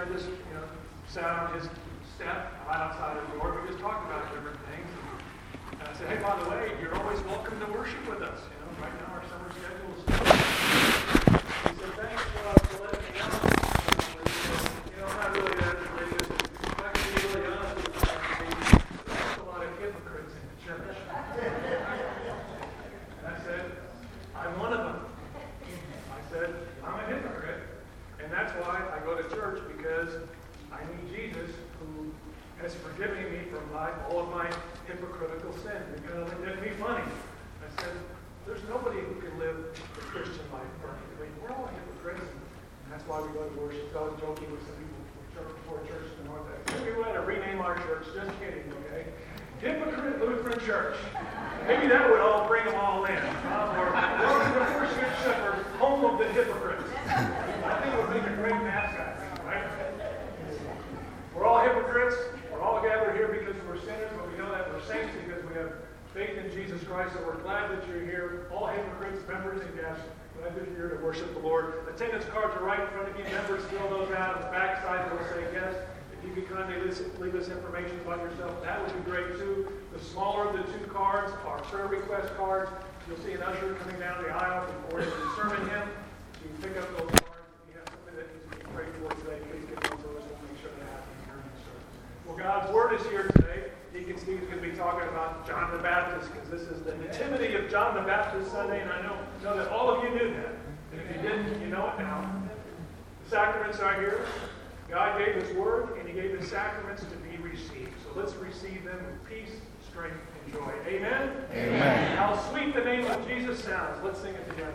I just, you know, sat on his step right outside the door. We just talked about different things. And I said, hey, by the way, you're always welcome to worship with us. You know? peace, strength, and joy. Amen? Amen. How sweet the name of Jesus sounds. Let's sing it together.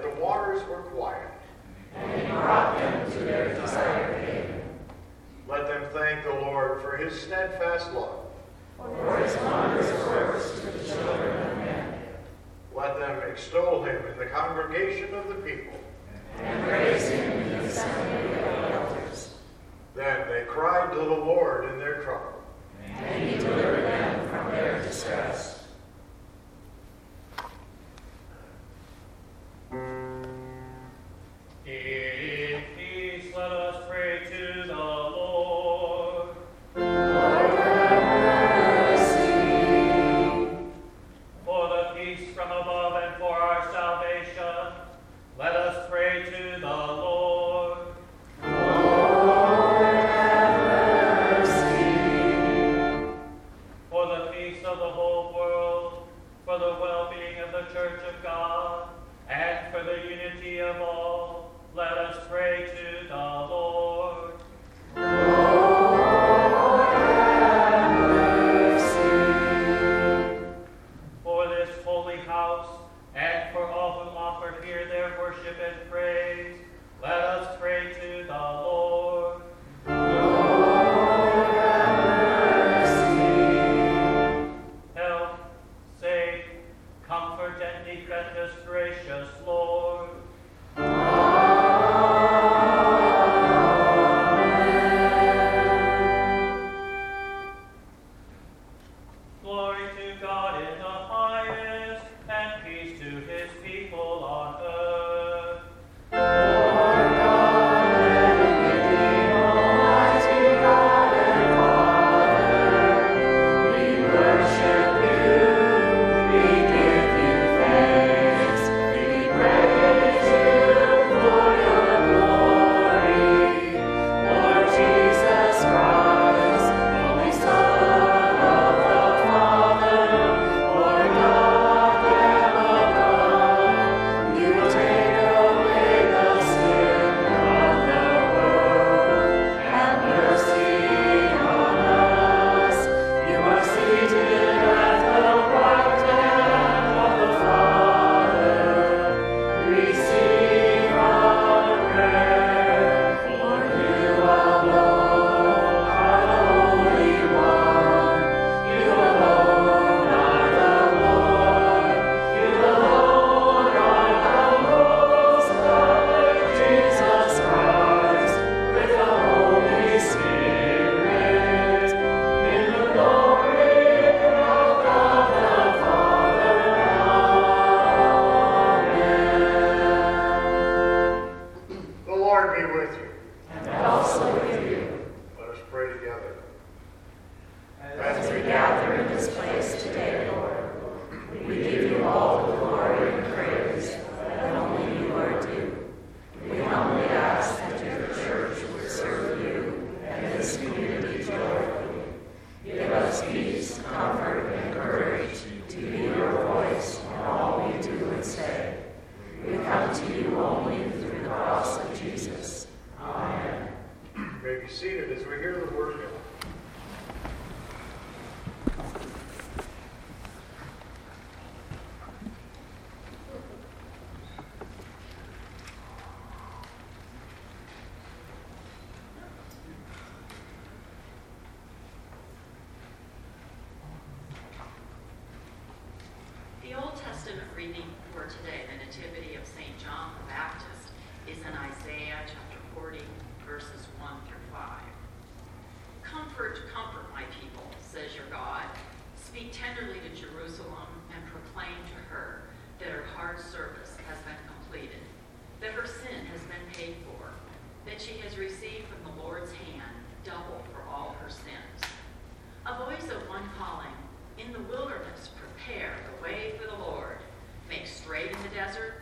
that the waters were quiet. And he brought them to their desired haven. Let them thank the Lord for his steadfast love. For his wondrous works to the children of men. Let them extol him in the congregation of the people. And praise him in the assembly of the elders. Then they cried to the Lord in their trouble. And he delivered them from their distress. double for all her sins. A voice of one calling, In the wilderness, prepare the way for the Lord. Make straight in the desert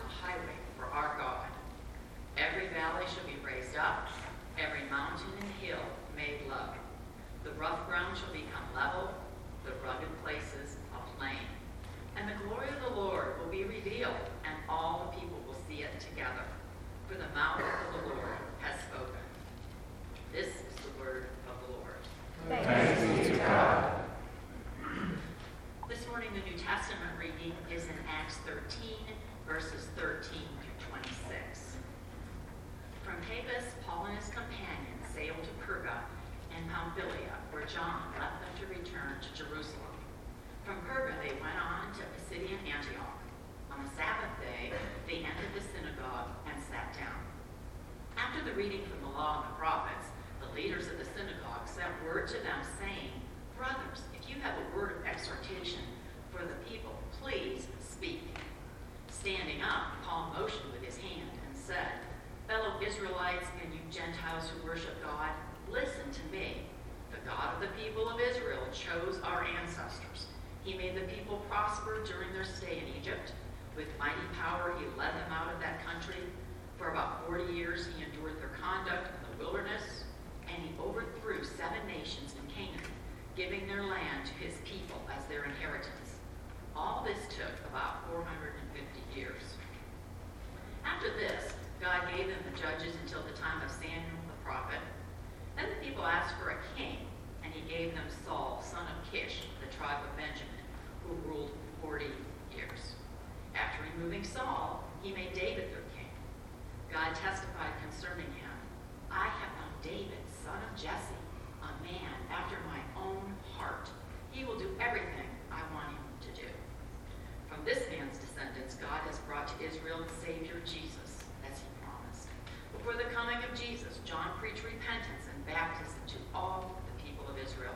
the coming of Jesus, John preached repentance and baptism to all the people of Israel.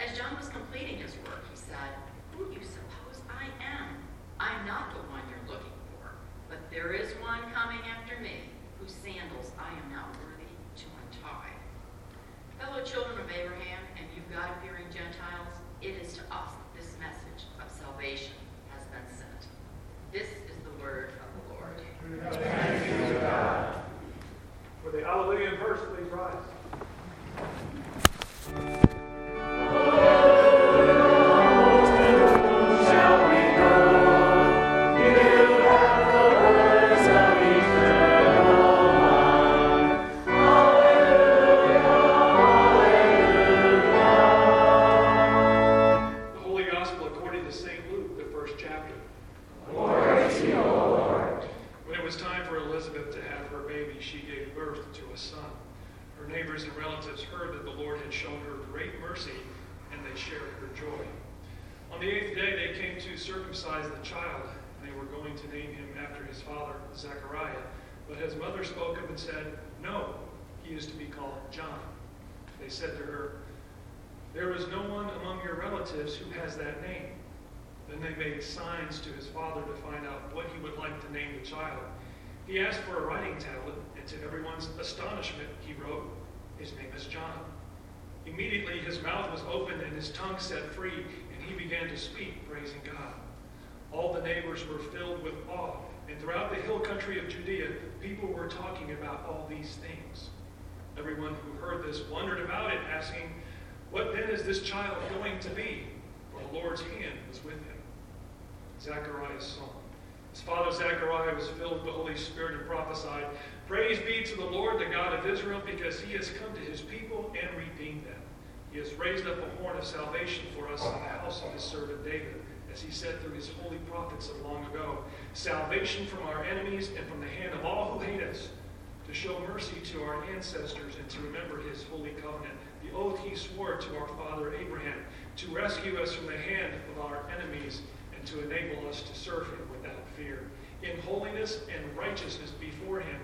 As John was completing his work, he said, Who do you suppose I am? I'm not the one you're looking for, but there is one coming after me whose sandals I am not worthy to untie. Fellow children, raised up a horn of salvation for us in the house of his servant David, as he said through his holy prophets of long ago. Salvation from our enemies and from the hand of all who hate us, to show mercy to our ancestors and to remember his holy covenant, the oath he swore to our father Abraham, to rescue us from the hand of our enemies and to enable us to serve him without fear, in holiness and righteousness before him.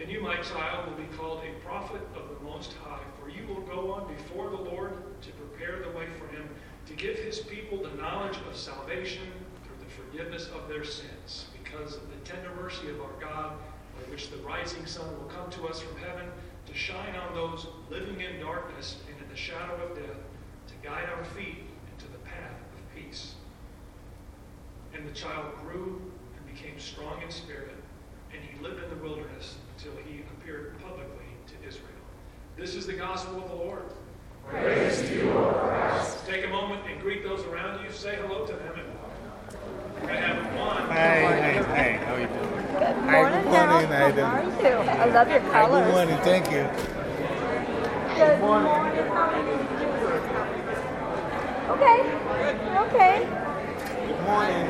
And you, my child, will be called a prophet of the Most High, for you will go on before the Lord to prepare the way for him, to give his people the knowledge of salvation through the forgiveness of their sins, because of the tender mercy of our God, by which the rising sun will come to us from heaven, to shine on those living in darkness and in the shadow of death, to guide our feet into the path of peace. And the child grew and became strong in spirit, and he lived in the wilderness until he appeared publicly to Israel. This is the gospel of the Lord. Praise to you, O Christ. Take a moment and greet those around you. Say hello to them. And have one. Hey, hey, hey, how are you doing? Good morning, good morning, Harold. How are you? I love your Hi, colors. good morning, thank you. Good morning. How are you? Okay. Okay. Good morning.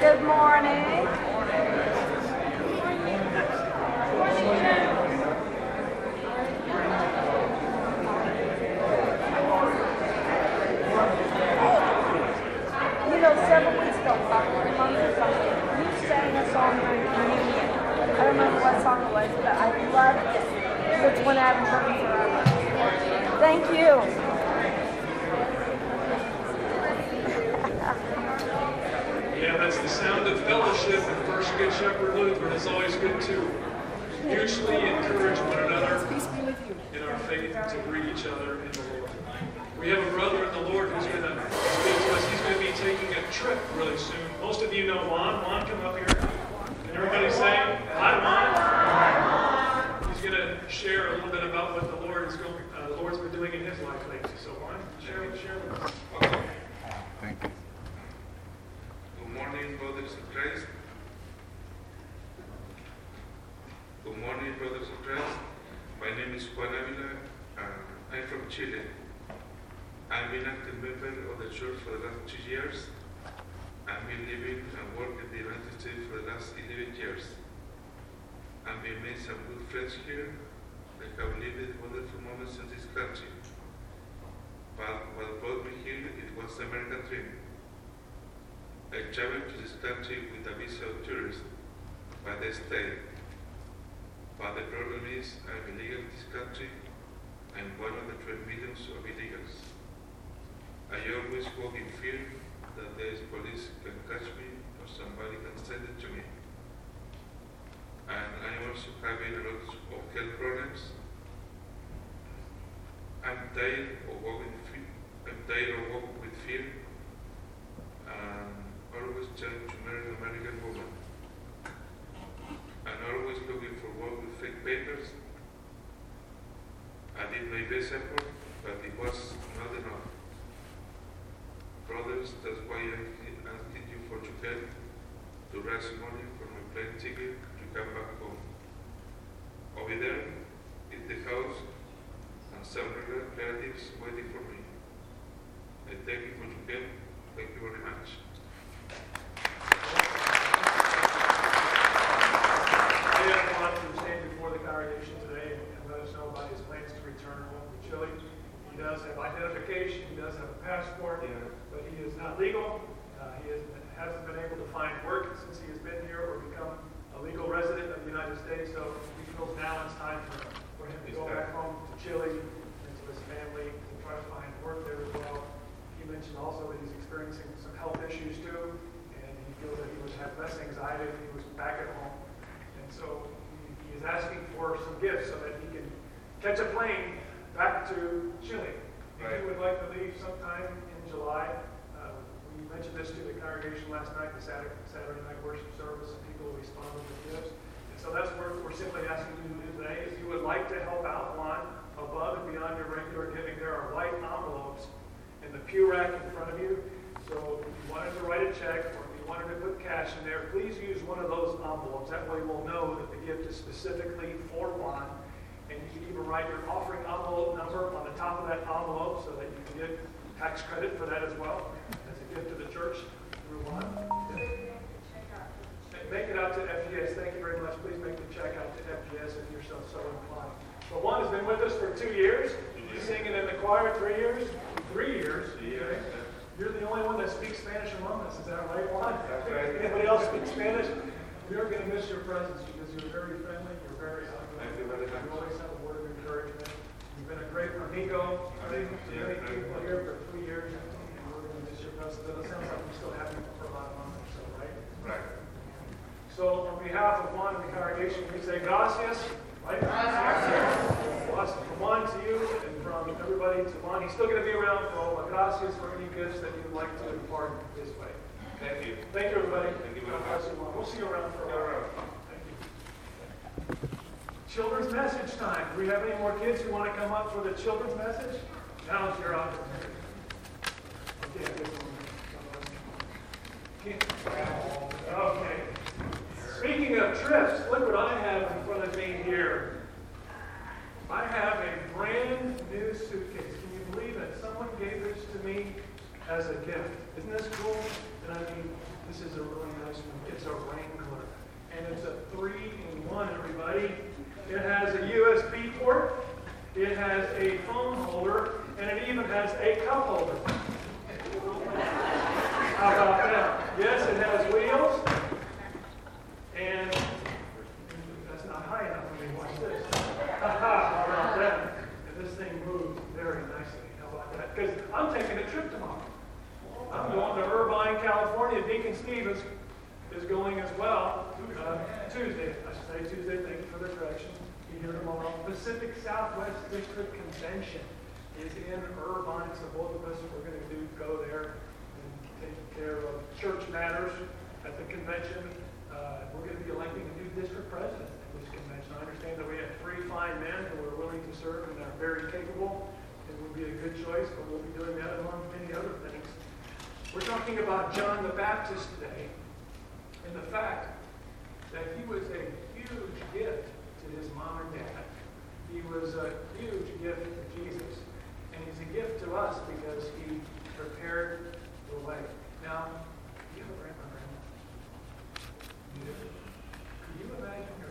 Good morning. You know, several weeks ago, about a month or something, you sang a song during communion. I don't remember what song it was, but I loved it. In forever. Thank you. Yeah, that's the sound of fellowship at First Good Shepherd Lutheran. It's always good to mutually encourage one another in our faith to greet each other in the Lord. We have a brother in the Lord who's going to speak to us. He's going to be taking a trip really soon. Most of you know Juan. Juan, come up here. Can everybody say hi, Juan? He's going to share a little bit about what the Lord is going, uh, the Lord's been doing in his life lately. So Juan, share, share with us. Thank you. Good morning, brothers in Christ. Good morning, brothers in Christ. My name is Juan Avila. Uh, I'm from Chile. I've been active member of the church for the last two years. I've been living and working in the United States for the last 11 years. I've been made some good friends here. I have lived wonderful moments in this country. What brought me here, it was American dream. I traveled to this country with a visa of tourist, but I stayed. But the problem is, I'm illegal in this country. I'm one of the 12 millions of illegals. I always walk in fear that the police can catch me or somebody can send it to me. And I'm also having a lot of health problems. I'm tired of walking, tired of walking with fear and always trying to marry an American woman. And always looking for work with fake papers. I did my best effort, but it was not enough. Brothers, that's why I'm asking you for your help to raise money for my plane ticket to come back home. Over there is the house and some rel- relatives waiting for me. I thank you for your help. Thank you very much. I have Juan to stand before the congregation today and let us know about his plans to return home to Chile. He does have identification, he does have a passport, but he is not legal. Uh, He has- hasn't been able to find work since he has been here or become a legal resident of the United States, so he feels now it's time for for him to go back home to Chile and to his family to try to find work there as well. He mentioned also that he's experiencing some health issues too, and he feels that he would have less anxiety if he was back at home. And so he- he is asking for some gifts so that he can catch a plane back to Chile. If he Right. would like to leave sometime in July, uh, we mentioned this to the congregation last night, the Saturday, Saturday night worship service, and people responded with gifts. And so that's what we're simply asking you to do today. If you would like to help out Juan above and beyond your regular giving, there are white envelopes in the pew rack in front of you. So if you wanted to write a check or if you wanted to put cash in there, please use one of those envelopes. That way we'll know that the gift is specifically for Juan. And you can even write your offering envelope number on the top of that envelope so that you can get tax credit for that as well as a gift to the church through Juan. Make it out to FGS. Thank you very much. Please make the check out to FGS if you're so, so inclined. But Juan has been with us for two years. He's singing in the choir three years. Three years. Okay. You're the only one that speaks Spanish among us. Is that right, Juan? That's right. Anybody else speak Spanish? We are going to miss your presence because you're very friendly. You're very outgoing. Thank you very much. You always have a word of encouragement. You've been a great amigo. Many many people here for three years. And we're going to miss your presence. But it sounds like we still have you for about a month or so, right? Right. So on behalf of Juan and the congregation, we say gracias. From to you and from everybody to. He's still going to be around for all the gracias for any gifts that you'd like to impart his way. Thank you. Thank you, everybody. Thank you very God bless much. you, Juan. We'll see you around for a while. Thank you. Children's message time. Do we have any more kids who want to come up for the children's message? Now's your opportunity. Okay, I guess I'm- Okay. Speaking of trips, look what I have in front of me here. I have a brand new suitcase. Can you believe it? Someone gave this to me as a gift. Isn't this cool? And I mean, this is a really nice one. It's a Wrangler. And it's a three-in-one, everybody. It has a USB port, it has a phone holder, and it even has a cup holder. How about that? Yes, it has wheels. And that's not high enough for me. Watch this. How about that? And this thing moves very nicely. How about that? Because I'm taking a trip tomorrow. I'm going to Irvine, California. Deacon Stevens is going as well. Uh, Tuesday, I should say Tuesday. Thank you for the correction. Be here tomorrow. Pacific Southwest District Convention is in Irvine, so both of us we're going to do go there and take care of church matters at the convention. Uh, we're going to be electing a new district president at this convention. I understand that we have three fine men who are willing to serve and are very capable. It would be a good choice, but we'll be doing that among many other things. We're talking about John the Baptist today and the fact that he was a huge gift to his mom and dad. He was a huge gift to Jesus. And he's a gift to us because he prepared the way. Now, do you have a grandma? Do? You imagine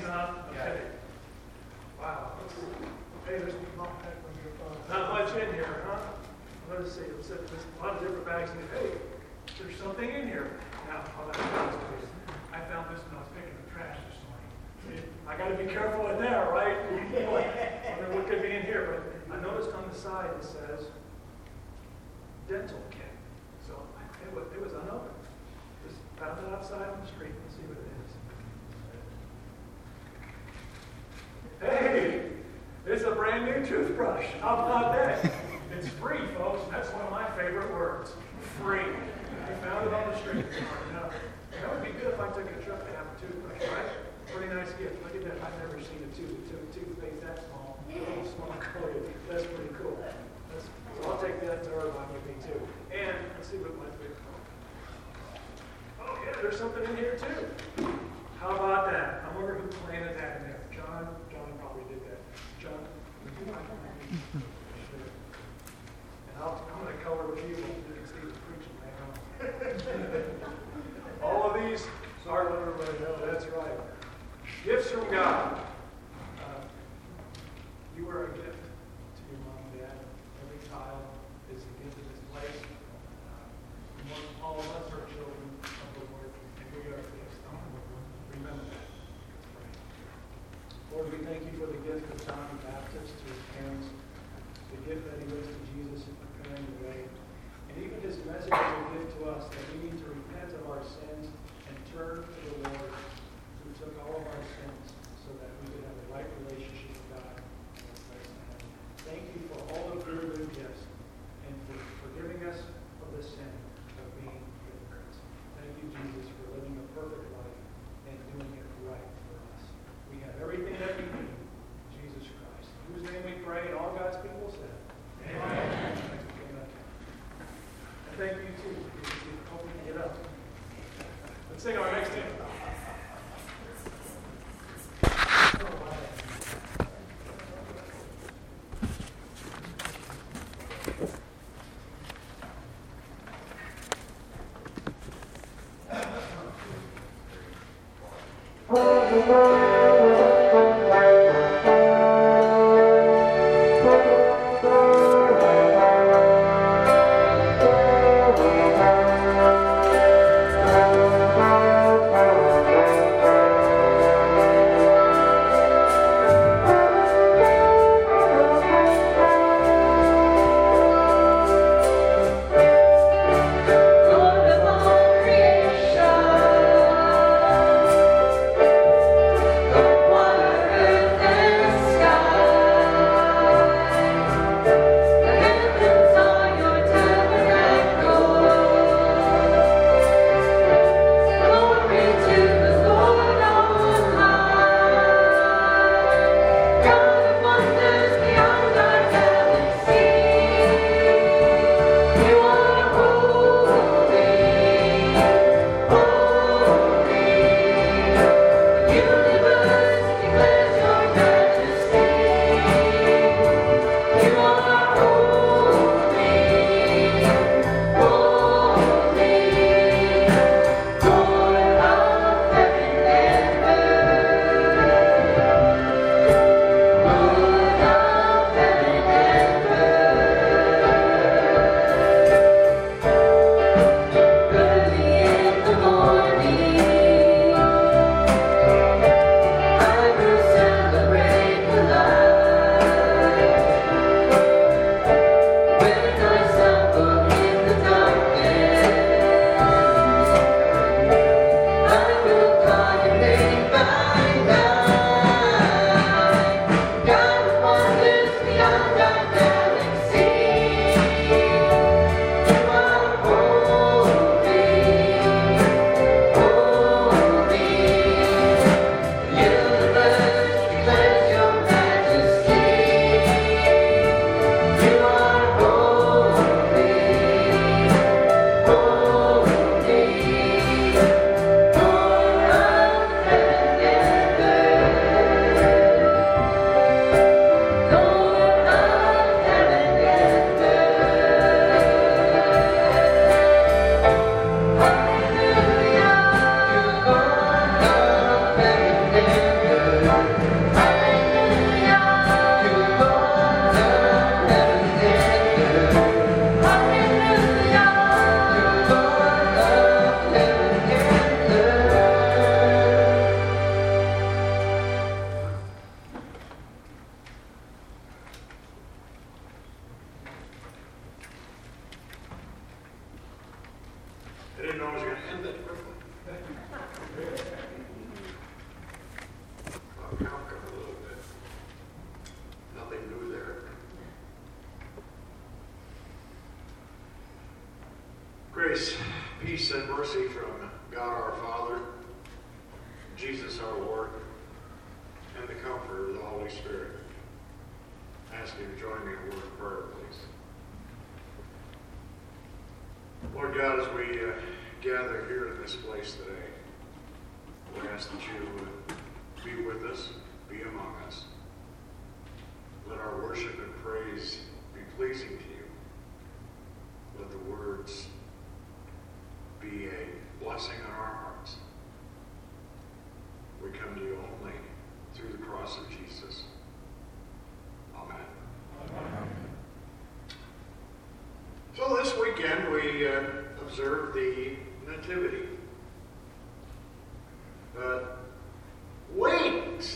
Of the wings, huh? Okay. Wow. Let's see. Hey, there's not much in here, huh? Let's see. Let's see. There's a lot of different bags in here. Hey, there's something in here. Now, have to honest. I found this when I was picking the trash this morning. I got to be careful in there, right? I wonder what could be in here, but I noticed on the side it says dental kit. So it was, it was unopened. Just found it outside on the street. Let's see what it is. Hey, it's a brand new toothbrush. How about that? It's free, folks. That's one of my favorite words. Free. I found it on the street. That would be good if I took a trip to have a toothbrush, right? Pretty nice gift. Look at that. I've never seen a tooth, tooth, toothpaste that small. Little small coated. That's pretty cool. That's, so I'll take that to Irvine with me too. And let's see what my favorite. Oh yeah, there's something in here too. How about that? I wonder who planted that in there. John, John probably did that. John, would you mind? Sure. I'm color with you, the. All of these, sorry to let everybody know, that's right. Gifts from God. Uh, You are a gift to your mom and dad. Every child is a gift in this place. Uh, All of us are children of the Lord, and we are gifts. Remember that. Let's pray. Lord, we thank you for the gift of John the Baptist to his parents, the gift that he was to Jesus in preparing the way, and even his message is a gift to us that we need to repent of our sins and turn to the Lord who took all of our sins so that we could have a right relationship with God in. Thank you for all of your good gifts and for forgiving us of the sin of being hypocrites. Thank you, Jesus, for living a perfect life and doing it right for us. We have everything that we need, in Jesus Christ. In whose name we pray, and all God's people said. Amen. Amen. And thank you too. Get up. Let's sing our next hymn.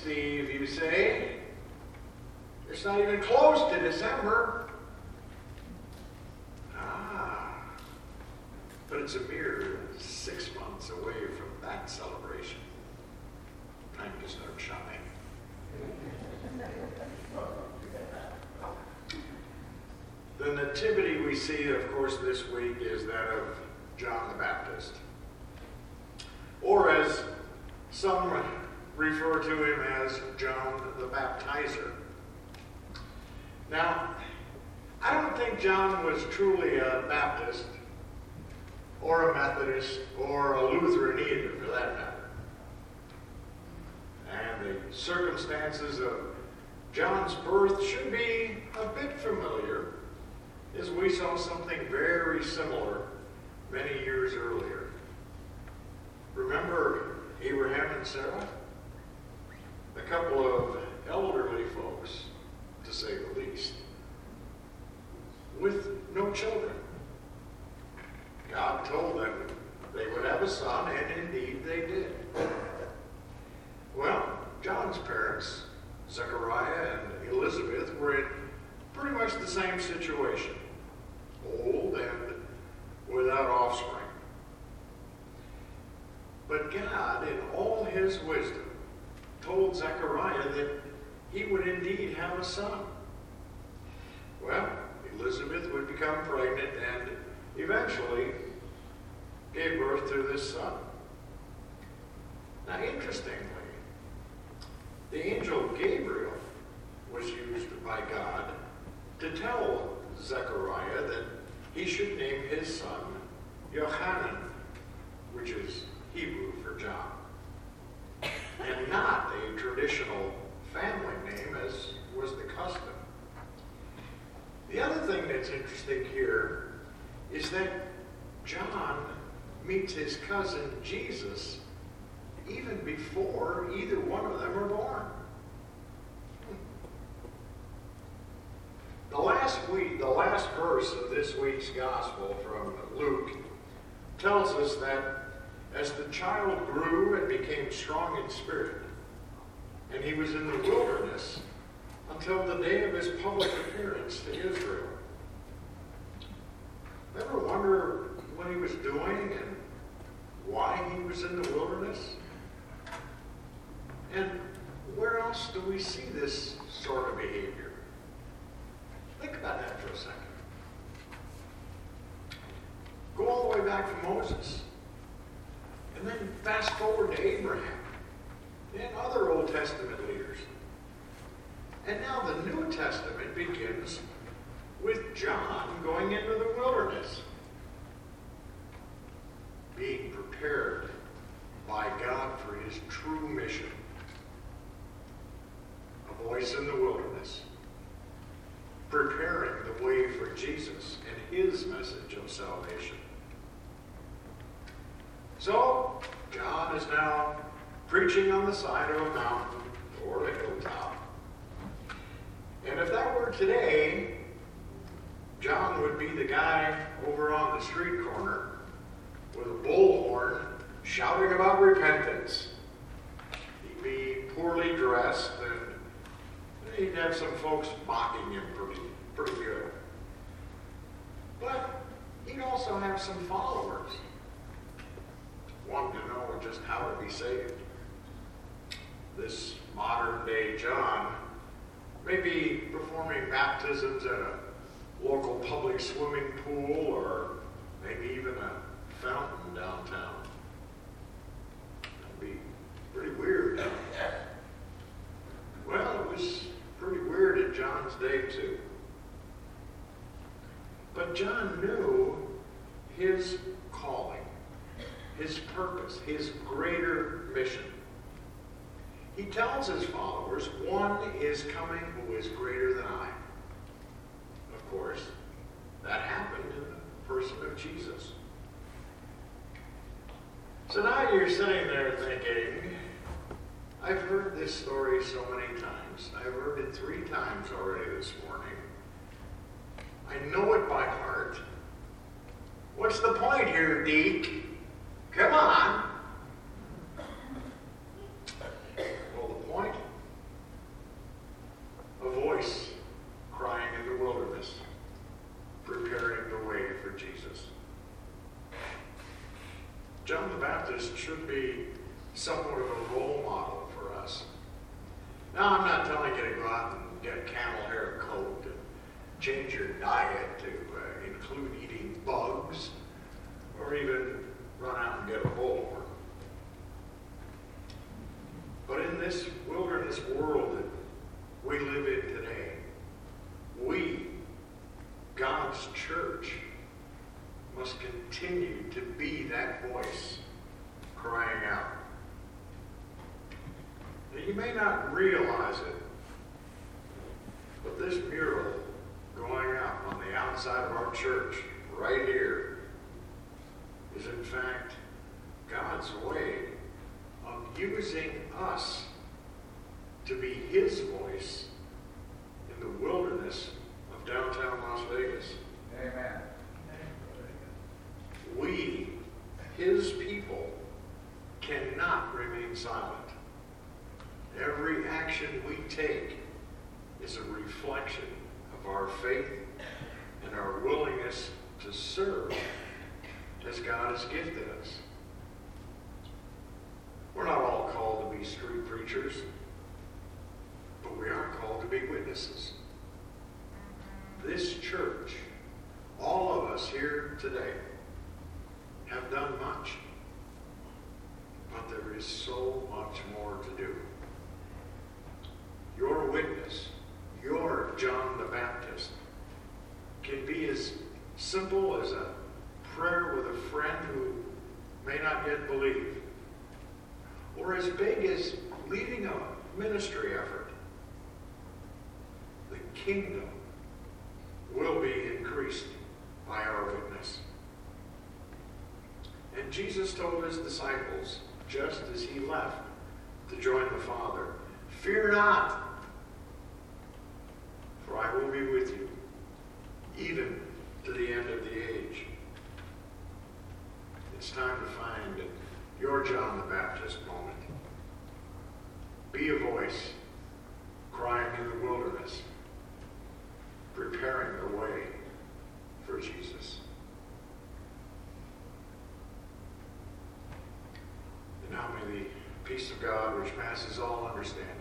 Steve, you say? It's not even close to December. Ah, but it's a mere six months away from that celebration. Time to start shopping. The nativity we see, of course, this week is that of John the Baptist. Or as some refer to him as John the Baptizer. Now, I don't think John was truly a Baptist or a Methodist or a Lutheran either, for that matter. And the circumstances of John's birth should be a bit familiar as we saw something very similar many years earlier. Remember Abraham and Sarah? A couple of elderly folks, to say the least, with no children. God told them they would have a son, and indeed they did. Well, John's parents, Zechariah and Elizabeth, were in pretty much the same situation old and without offspring. But God, in all his wisdom, told Zechariah that he would indeed have a son. Well, Elizabeth would become pregnant and eventually gave birth to this son. Now, interestingly, the angel Gabriel was used by God to tell Zechariah that he should name his son Yohanan, which is Hebrew for John, and not a traditional family name as was the custom. The other thing that's interesting here is that John meets his cousin Jesus even before either one of them are born. The last week, the last verse of this week's gospel from Luke tells us that as the child grew and became strong in spirit, and he was in the wilderness until the day of his public appearance to Israel. Ever wonder what he was doing and why he was in the wilderness? And where else do we see this sort of behavior? Think about that for a second. Go all the way back to Moses. And then fast forward to Abraham and other Old Testament leaders. And now the New Testament begins with John going into the wilderness, being prepared by God for his true mission. A voice in the wilderness, preparing the way for Jesus and his message of salvation. So, John is now preaching on the side of a mountain or a hilltop. And if that were today, John would be the guy over on the street corner with a bullhorn shouting about repentance. He'd be poorly dressed and he'd have some folks mocking him pretty, pretty good. But he'd also have some followers wanting to know just how to be saved. This modern day John may be performing baptisms at a local public swimming pool or maybe even a fountain downtown. That'd be pretty weird. Well, it was pretty weird in John's day too. But John knew his his purpose, his greater mission. He tells his followers, One is coming who is greater than I. Of course, that happened in the person of Jesus. So now you're sitting there thinking, I've heard this story so many times. I've heard it three times already this morning. I know it by heart. What's the point here, Deke? Come on. services. peace of God, which passes all understanding.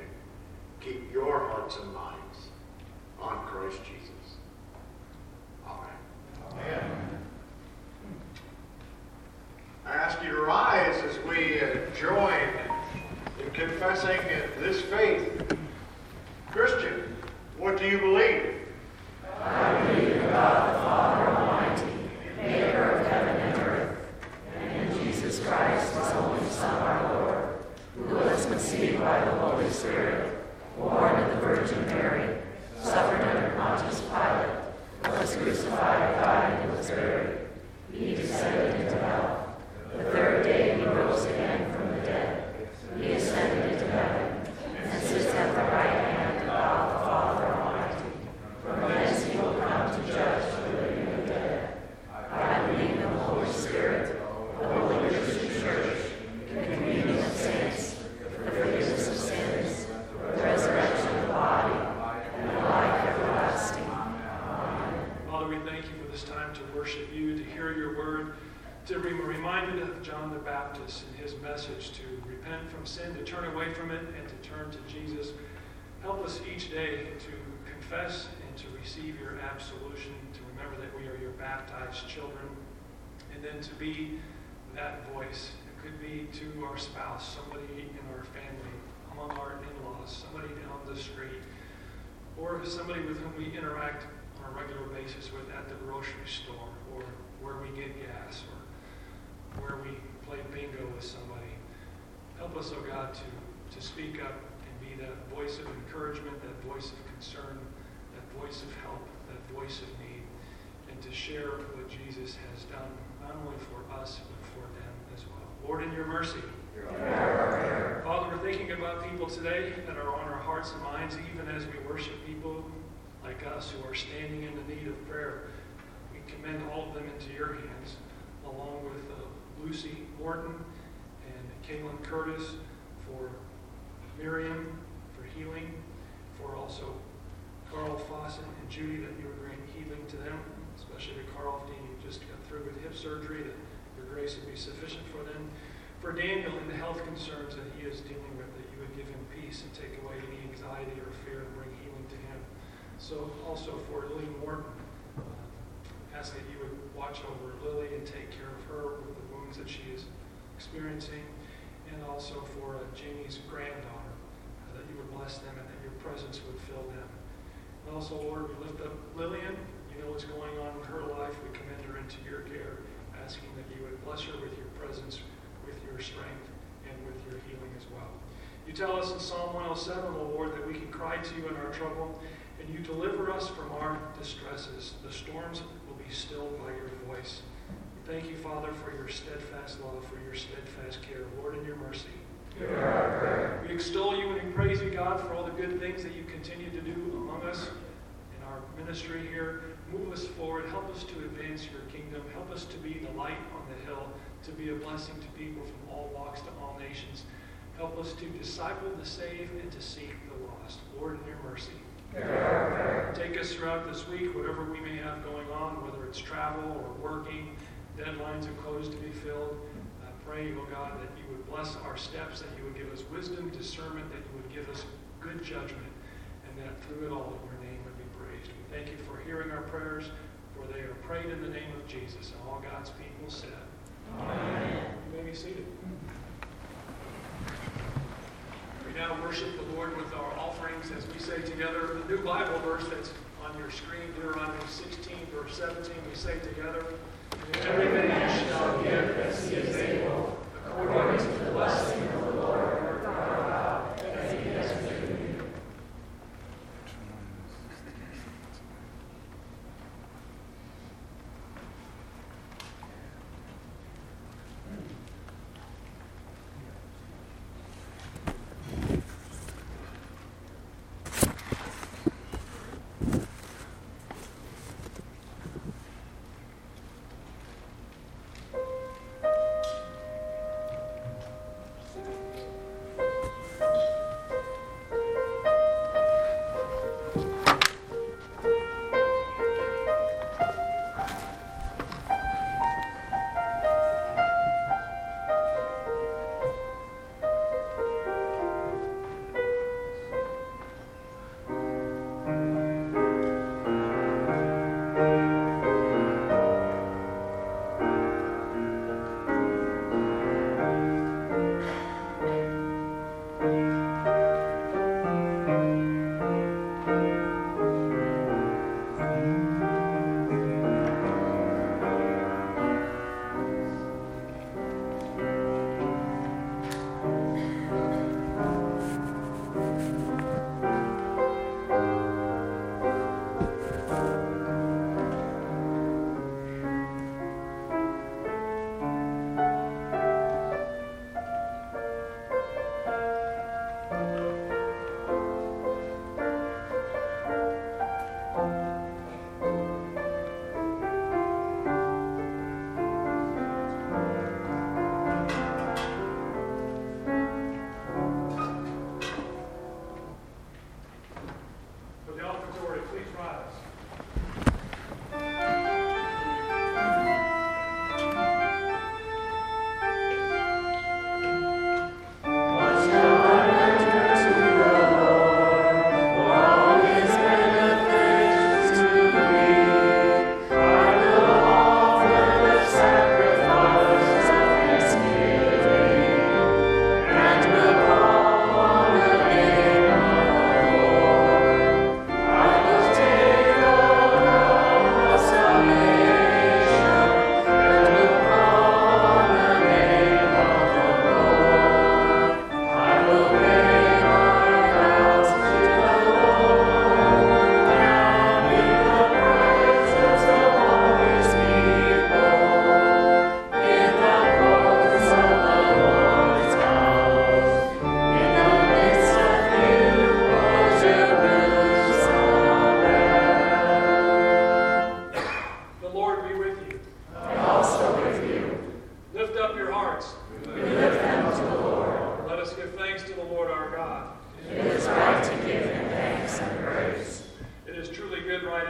from sin, to turn away from it, and to turn to Jesus. Help us each day to confess and to receive your absolution, to remember that we are your baptized children, and then to be that voice. It could be to our spouse, somebody in our family, among our in laws, somebody down the street, or somebody with whom we interact on a regular basis with at the grocery store, or where we get gas, or where we play bingo with somebody Help us, oh God, to, to speak up and be that voice of encouragement, that voice of concern, that voice of help, that voice of need, and to share what Jesus has done, not only for us, but for them as well. Lord, in your mercy. Father, we're thinking about people today that are on our hearts and minds, even as we worship people like us who are standing in the need of prayer. We commend all of them into your hands, along with uh, Lucy Morton Kaylin Curtis for Miriam for healing, for also Carl Fawcett and Judy that you would grant healing to them, especially to Carl, Dean, you just got through with hip surgery, that your grace would be sufficient for them. For Daniel and the health concerns that he is dealing with, that you would give him peace and take away any anxiety or fear and bring healing to him. So also for Lily Morton, uh, ask that you would watch over Lily and take care of her with the wounds that she is experiencing, and also for uh, Jamie's granddaughter, uh, that you would bless them and that your presence would fill them. And also, Lord, we lift up Lillian. You know what's going on in her life. We commend her into your care, asking that you would bless her with your presence, with your strength, and with your healing as well. You tell us in Psalm 107, O Lord, that we can cry to you in our trouble, and you deliver us from our distresses. The storms will be stilled by your voice. Thank you, Father, for your steadfast love, for your steadfast care. Lord, in your mercy. We extol you and we praise you, God, for all the good things that you continue to do among us in our ministry here. Move us forward. Help us to advance your kingdom. Help us to be the light on the hill, to be a blessing to people from all walks to all nations. Help us to disciple the saved and to seek the lost. Lord, in your mercy. Take us throughout this week, whatever we may have going on, whether it's travel or working, deadlines are closed to be filled. I pray, oh God, that you would bless our steps, that you would give us wisdom, discernment, that you would give us good judgment, and that through it all, your name would be praised. We thank you for hearing our prayers, for they are prayed in the name of Jesus. And all God's people said, Amen. You may be seated. We now worship the Lord with our offerings as we say together the new Bible verse that's on your screen, Deuteronomy 16, verse 17. We say together, Everything man shall give as he is able, according to the blessing of the Lord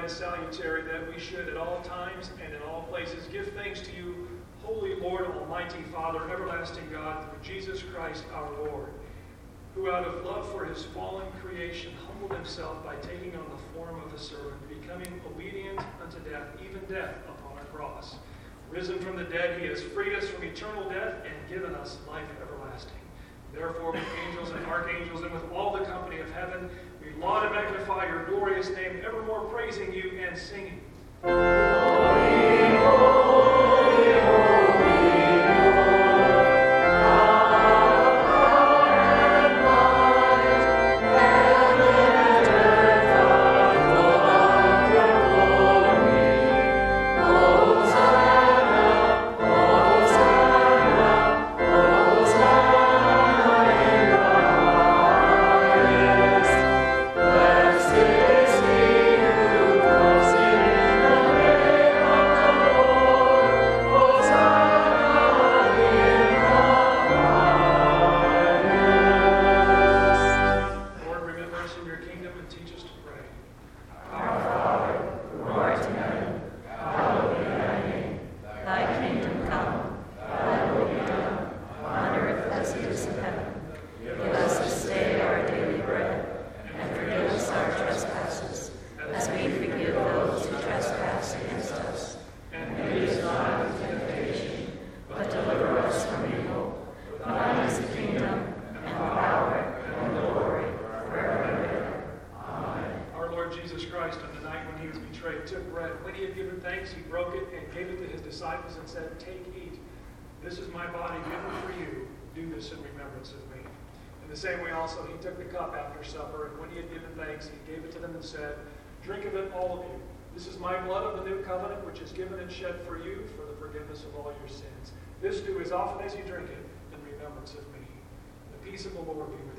and salutary that we should at all times and in all places give thanks to you, Holy Lord, Almighty Father, everlasting God, through Jesus Christ our Lord, who out of love for his fallen creation humbled himself by taking on the form of a servant, becoming obedient unto death, even death upon a cross. Risen from the dead, he has freed us from eternal death and given us life everlasting. Therefore, with angels and archangels and with all the company of heaven, laud and magnify your glorious name, evermore praising you and singing. Same way also, he took the cup after supper, and when he had given thanks, he gave it to them and said, Drink of it, all of you. This is my blood of the new covenant, which is given and shed for you for the forgiveness of all your sins. This do as often as you drink it in remembrance of me. The peace of the Lord be with you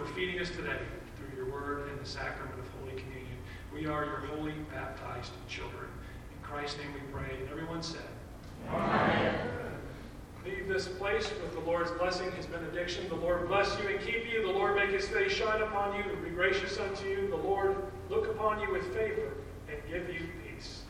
for feeding us today through your word and the sacrament of Holy Communion. We are your holy baptized children. In Christ's name we pray. And everyone said, Amen. Leave this place with the Lord's blessing, his benediction. The Lord bless you and keep you. The Lord make his face shine upon you and be gracious unto you. The Lord look upon you with favor and give you peace.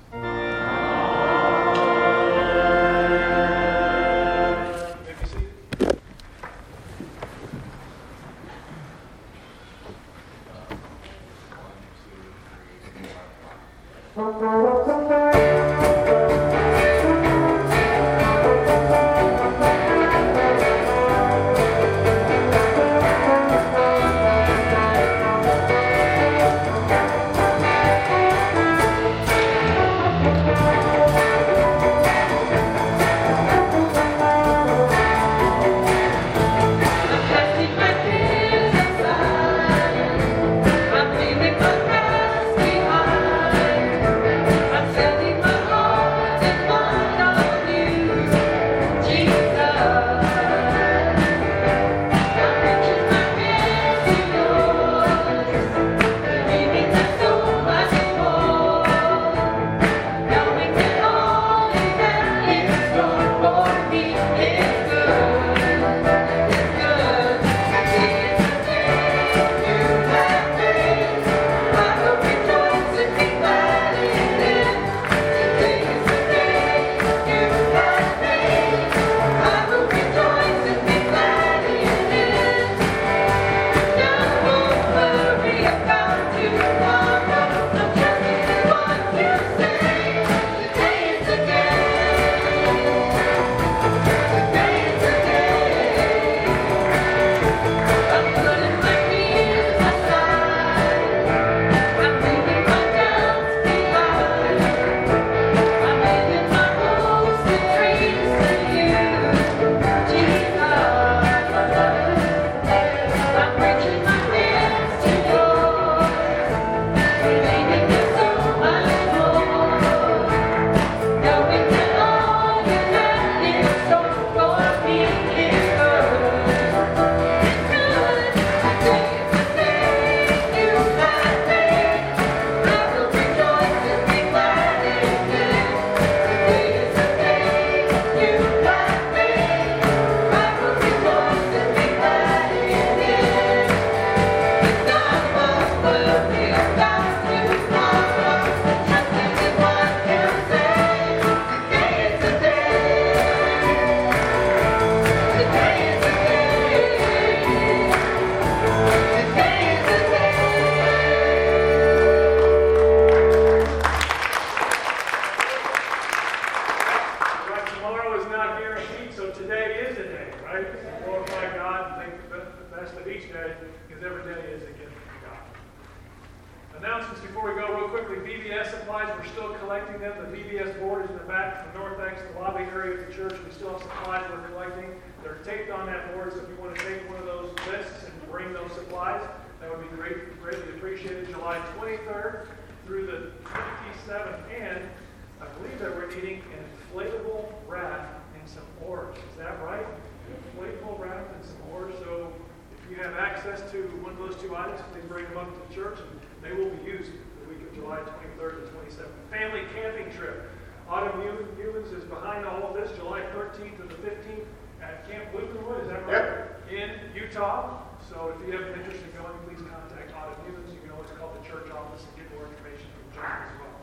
23rd to 27th. Family camping trip. Autumn Hu- Humans is behind all of this, July 13th to the 15th at Camp Lukenwood, is that right? Yep. In Utah. So if you have an interest in going, please contact Autumn Humans. You can always call the church office and get more information from John as well.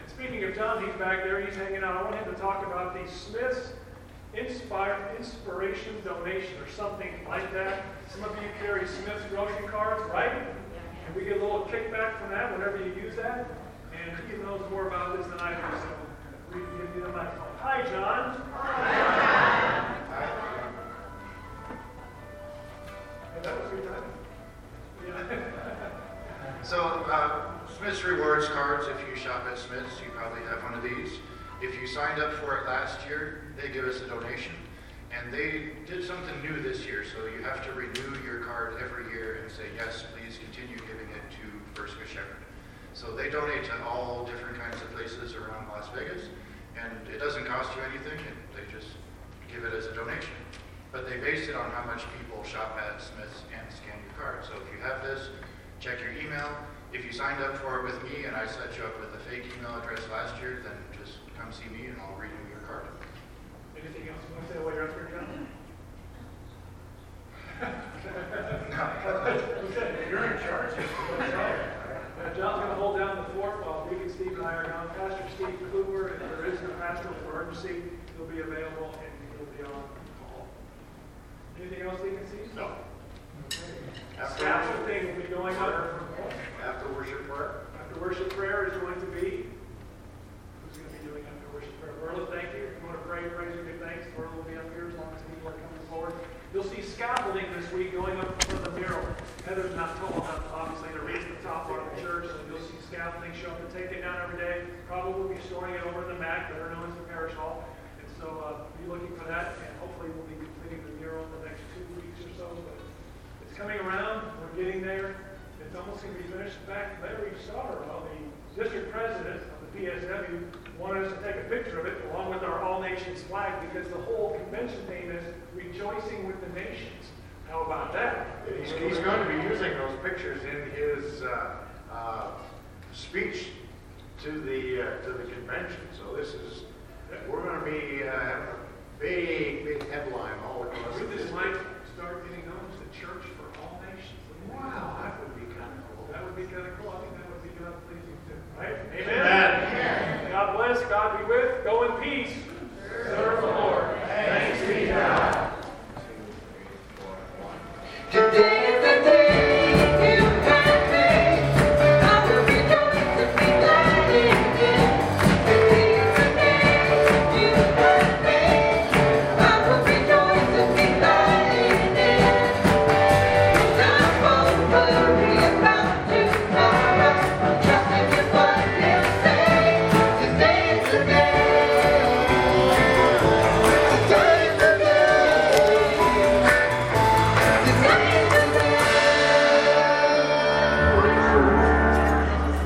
And speaking of John, he's back there, he's hanging out. I want him to talk about the Smith's Inspire, Inspiration Donation or something like that. Some of you carry Smith's grocery cards, right? And we get a little kickback from that whenever you use that he knows more about this than I do, so we give you the microphone. Hi, John. Hi. Hi. Hey, that was good. Yeah. so, uh, Smith's Rewards cards, if you shop at Smith's, you probably have one of these. If you signed up for it last year, they give us a donation. And they did something new this year, so you have to renew your card every year and say, yes, please continue giving it to First Good Shepherd. So they donate to all different kinds of places around Las Vegas, and it doesn't cost you anything. They just give it as a donation. But they base it on how much people shop at Smith's and scan your card. So if you have this, check your email. If you signed up for it with me and I set you up with a fake email address last year, then just come see me and I'll renew your card. Anything else?